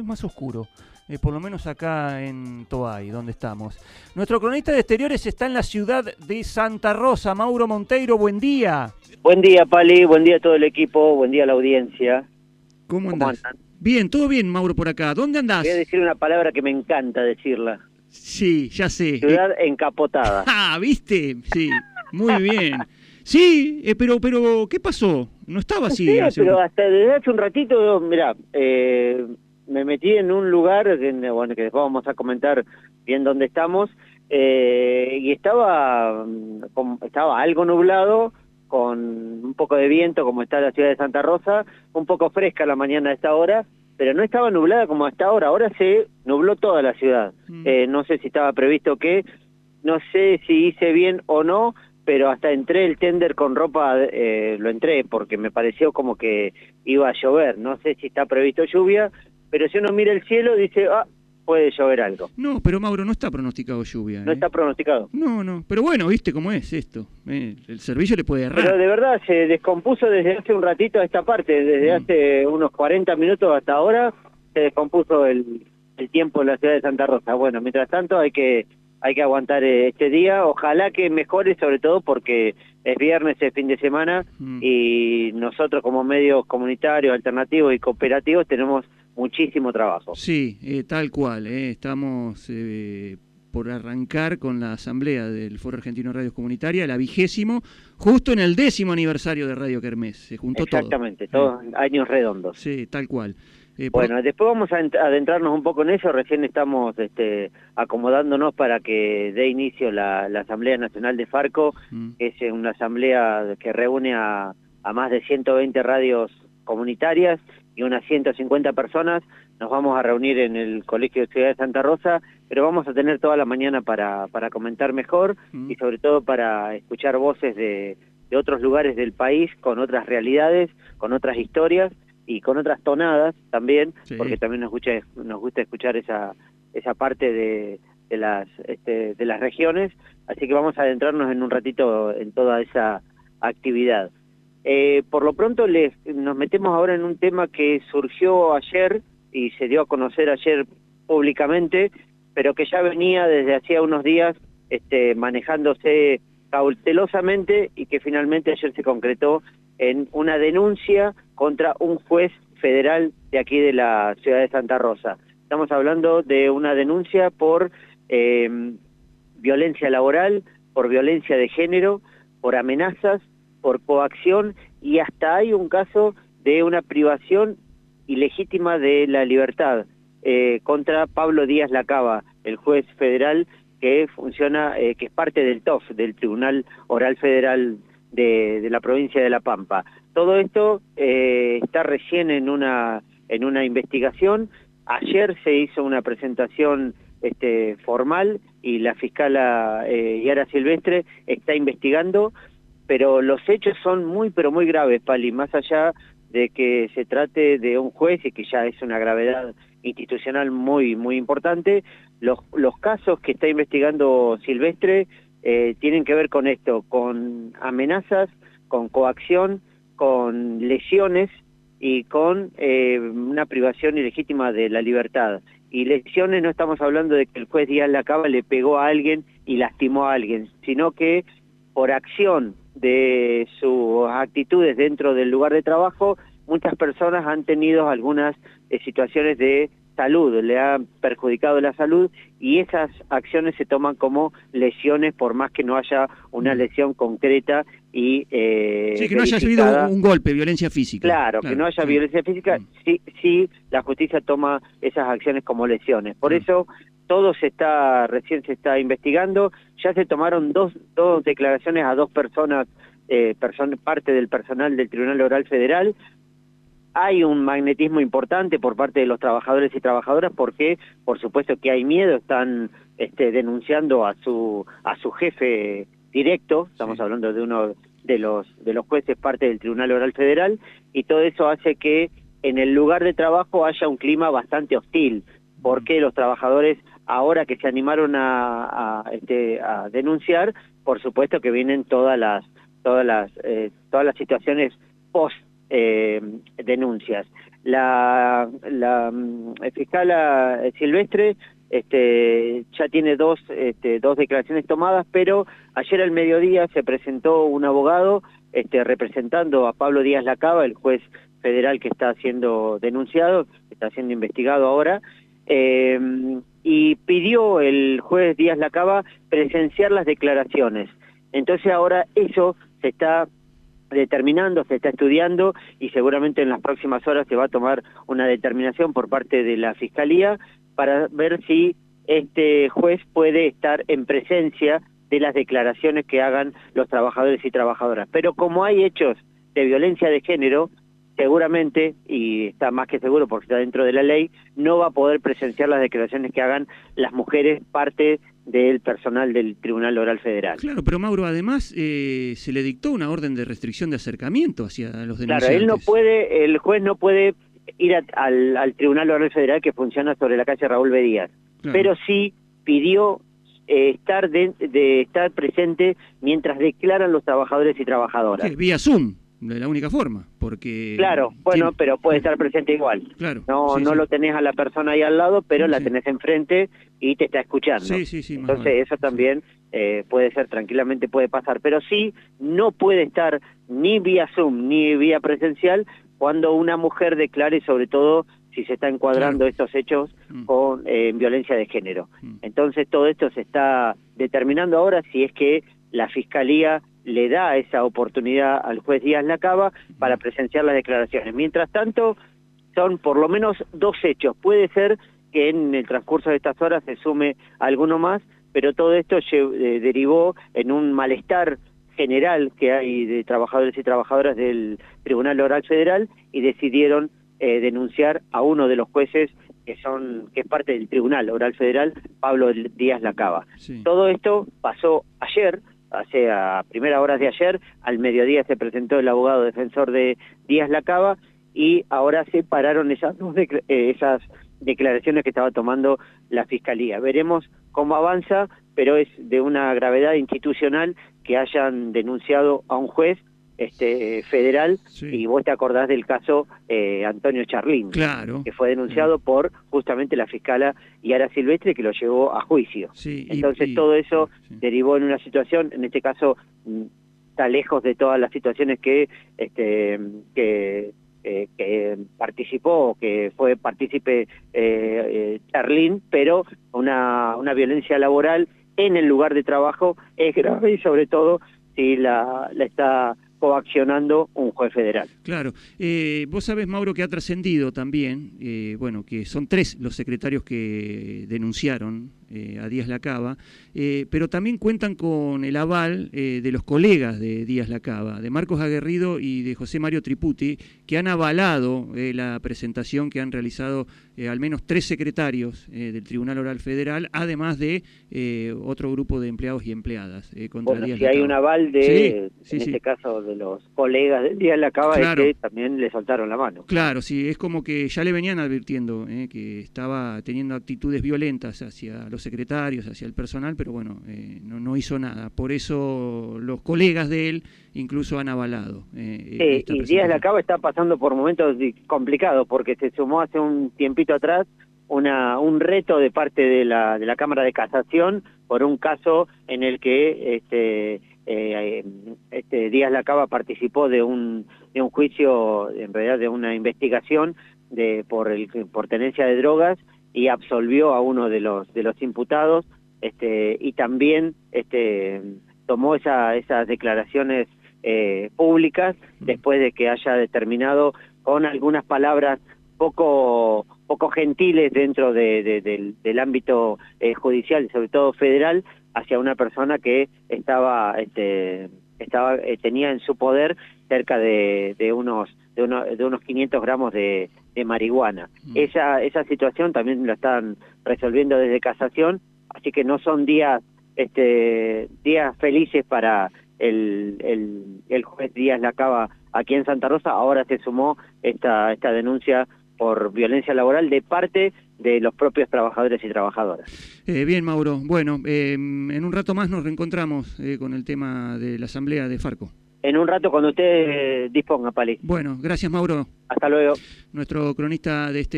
es más oscuro. Eh, por lo menos acá en Toay, donde estamos. Nuestro cronista de exteriores está en la ciudad de Santa Rosa. Mauro Monteiro, buen día. Buen día, Pali, buen día a todo el equipo, buen día a la audiencia. ¿Cómo andás? Bien, todo bien, Mauro, por acá. ¿Dónde andás? Voy a decir una palabra que me encanta decirla. Sí, ya sé. Ciudad encapotada. Ah, ¿viste? Sí, muy bien. Sí, eh, pero, pero, ¿qué pasó? No estaba así. Sí, pero hasta desde hace un ratito, mira, eh, me metí en un lugar, que, bueno, que después vamos a comentar bien dónde estamos, eh, y estaba, mm, estaba algo nublado, con un poco de viento, como está la ciudad de Santa Rosa, un poco fresca la mañana a esta hora, pero no estaba nublada como hasta ahora, ahora se nubló toda la ciudad. Mm. Eh, no sé si estaba previsto que, no sé si hice bien o no, pero hasta entré el tender con ropa, eh, lo entré porque me pareció como que iba a llover, no sé si está previsto lluvia, pero si uno mira el cielo dice, ah, puede llover algo. No, pero Mauro, no está pronosticado lluvia. No ¿eh? está pronosticado. No, no, pero bueno, viste cómo es esto. Eh, el servicio le puede errar. Pero de verdad se descompuso desde hace un ratito a esta parte, desde mm. hace unos 40 minutos hasta ahora se descompuso el, el tiempo en la ciudad de Santa Rosa. Bueno, mientras tanto hay que hay que aguantar eh, este día. Ojalá que mejore, sobre todo porque es viernes, es fin de semana mm. y nosotros como medios comunitarios, alternativos y cooperativos tenemos muchísimo trabajo. Sí, eh, tal cual. Eh. Estamos eh, por arrancar con la asamblea del Foro Argentino de Radios Comunitarias, la vigésimo, justo en el décimo aniversario de Radio Kermés. Se juntó Exactamente, todo. Exactamente, todos años redondos. Sí, tal cual. bueno, después vamos a adentrarnos un poco en eso. Recién estamos este, acomodándonos para que dé inicio la, Asamblea Nacional de Farco, mm. que es una asamblea que reúne a, a más de 120 radios comunitarias y unas 150 personas. Nos vamos a reunir en el Colegio de Ciudad de Santa Rosa, pero vamos a tener toda la mañana para, para comentar mejor mm. y sobre todo para escuchar voces de, de otros lugares del país con otras realidades, con otras historias y con otras tonadas también, porque también nos gusta, nos gusta escuchar esa, esa parte de, de las, este, de las regiones, así que vamos a adentrarnos en un ratito en toda esa actividad. Eh, por lo pronto les, nos metemos ahora en un tema que surgió ayer y se dio a conocer ayer públicamente, pero que ya venía desde hacía unos días este, manejándose cautelosamente y que finalmente ayer se concretó en una denuncia contra un juez federal de aquí de la ciudad de Santa Rosa. Estamos hablando de una denuncia por eh, violencia laboral, por violencia de género, por amenazas por coacción y hasta hay un caso de una privación ilegítima de la libertad eh, contra Pablo Díaz Lacaba, el juez federal que funciona, eh, que es parte del TOF, del Tribunal Oral Federal de, la provincia de La Pampa. Todo esto eh, está recién en una, en una investigación. Ayer se hizo una presentación este, formal y la fiscala Yara Silvestre está investigando pero los hechos son muy, pero muy graves, Pali, más allá de que se trate de un juez y que ya es una gravedad institucional muy, muy importante, los, los casos que está investigando Silvestre eh, tienen que ver con esto, con amenazas, con coacción, con lesiones y con eh, una privación ilegítima de la libertad. Y lesiones no estamos hablando de que el juez Díaz Lacaba le pegó a alguien y lastimó a alguien, sino que por acción de sus actitudes dentro del lugar de trabajo, muchas personas han tenido algunas eh, situaciones de salud, le han perjudicado la salud y esas acciones se toman como lesiones por más que no haya una mm. lesión concreta y eh, sí, que no haya habido un golpe, violencia física. Claro, que no haya violencia física, mm. sí, sí, la justicia toma esas acciones como lesiones. Por mm. eso todo se está, recién se está investigando, ya se tomaron dos, dos declaraciones a dos personas, eh, parte del personal del Tribunal Oral Federal, hay un magnetismo importante por parte de los trabajadores y trabajadoras porque por supuesto que hay miedo están este, denunciando a su a su jefe directo estamos hablando de uno de los de los jueces parte del Tribunal Oral Federal y todo eso hace que en el lugar de trabajo haya un clima bastante hostil. Porque los trabajadores ahora que se animaron a, este, a denunciar, por supuesto que vienen todas las todas las eh, todas las situaciones post eh, denuncias. la, la mm, fiscal Silvestre este, ya tiene dos, este, dos declaraciones tomadas, pero ayer al mediodía se presentó un abogado este, representando a Pablo Díaz Lacaba, el juez federal que está siendo denunciado, está siendo investigado ahora, eh, y pidió el juez Díaz Lacaba presenciar las declaraciones. Entonces ahora eso se está determinando, se está estudiando y seguramente en las próximas horas se va a tomar una determinación por parte de la Fiscalía para ver si este juez puede estar en presencia de las declaraciones que hagan los trabajadores y trabajadoras. Pero como hay hechos de violencia de género, seguramente, y está más que seguro porque está dentro de la ley, no va a poder presenciar las declaraciones que hagan las mujeres parte del personal del Tribunal Oral Federal. Claro, pero Mauro, además eh, se le dictó una orden de restricción de acercamiento hacia los denunciantes. Claro, él no puede, el juez no puede ir al, Tribunal Oral Federal que funciona sobre la calle Raúl Bedías, pero sí pidió eh, estar de, estar presente mientras declaran los trabajadores y trabajadoras. Vía Zoom de la única forma, porque... Claro, bueno, pero puede estar presente igual. Claro. No, no lo tenés a la persona ahí al lado, pero la tenés enfrente y te está escuchando. Sí, sí, sí. Entonces eso también eh, puede ser, tranquilamente puede pasar, pero sí no puede estar ni vía Zoom ni vía presencial cuando una mujer declare sobre todo si se está encuadrando estos hechos mm. con eh, violencia de género. Mm. Entonces todo esto se está determinando ahora si es que la Fiscalía le da esa oportunidad al juez Díaz Lacaba para presenciar las declaraciones. Mientras tanto, son por lo menos dos hechos. Puede ser que en el transcurso de estas horas se sume alguno más, pero todo esto eh, derivó en un malestar general que hay de trabajadores y trabajadoras del Tribunal Oral Federal y decidieron eh, denunciar a uno de los jueces que son que es parte del Tribunal Oral Federal, Pablo Díaz Lacaba. Todo esto pasó ayer, hace a primera horas de ayer, al mediodía se presentó el abogado defensor de Díaz Lacaba y ahora se pararon esas, eh, esas declaraciones que estaba tomando la Fiscalía. Veremos cómo avanza, pero es de una gravedad institucional que hayan denunciado a un juez este federal y vos te acordás del caso eh, Antonio Charlín, claro. que fue denunciado por justamente la fiscala Yara Silvestre que lo llevó a juicio. Entonces todo eso derivó en una situación, en este caso mm, está lejos de todas las situaciones que este que eh, que participó, que fue partícipe eh, Charlín, pero una, una violencia laboral en el lugar de trabajo es grave y sobre todo si la, la está coaccionando un juez federal. Claro. Eh, vos sabés, Mauro, que ha trascendido también, eh, bueno, que son tres los secretarios que denunciaron eh, a Díaz Lacaba, eh, pero también cuentan con el aval eh, de los colegas de Díaz Lacaba, de Marcos Aguerrido y de José Mario Triputi, que han avalado la presentación que han realizado al menos tres secretarios del Tribunal Oral Federal, además de otro grupo de empleados y empleadas contra bueno, si hay un aval de, en este caso, de los colegas de Díaz Lacaba, es que también le soltaron la mano. Claro, sí, es como que ya le venían advirtiendo que estaba teniendo actitudes violentas hacia los secretarios, hacia el personal, pero bueno, eh, no, no, hizo nada. Por eso los colegas de él incluso han avalado. Eh, sí, y Díaz de Acaba está pasando por momentos complicados porque se sumó hace un tiempito atrás una, un reto de parte de la, de la Cámara de Casación por un caso en el que este, eh, este Díaz Lacaba participó de un, de un juicio, en realidad de una investigación de, por, el, por tenencia de drogas y absolvió a uno de los de los imputados este y también este tomó esa, esas declaraciones eh, públicas después de que haya determinado con algunas palabras poco poco gentiles dentro de, del, ámbito eh, judicial sobre todo federal hacia una persona que estaba este estaba eh, tenía en su poder cerca de, de unos de, uno, de unos 500 gramos de, de marihuana. Mm. Esa, esa situación también la están resolviendo desde casación, así que no son días, este, días felices para el, el, el juez Díaz Lacaba aquí en Santa Rosa. Ahora se sumó esta, esta denuncia por violencia laboral de parte de los propios trabajadores y trabajadoras. Eh, bien, Mauro. Bueno, em, en un rato más nos reencontramos eh, con el tema de la asamblea de Farco. En un rato cuando usted disponga, Pali. Bueno, gracias Mauro. Hasta luego. Nuestro cronista de este